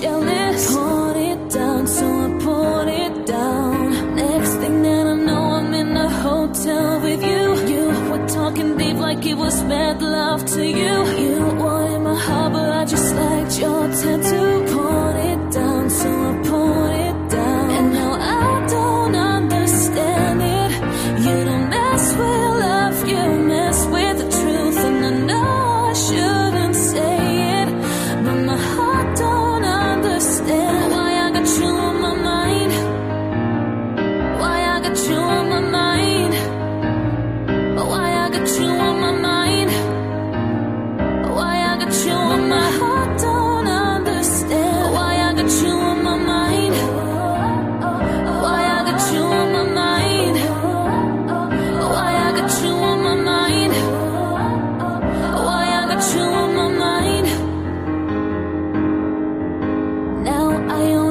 jealous. Put it down, so I put it down. Next thing that I know, I'm in a hotel with you. You were talking deep like it was bad love to you. You were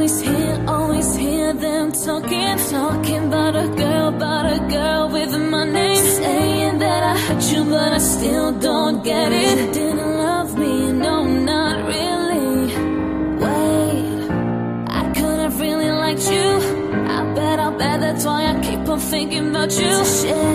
always hear, always hear them talking, talking about a girl, about a girl with my name. Saying that I hurt you, but I still don't get it. You didn't love me, no, not really. Wait, I could have really liked you. I bet, I bet that's why I keep on thinking about you. Shit.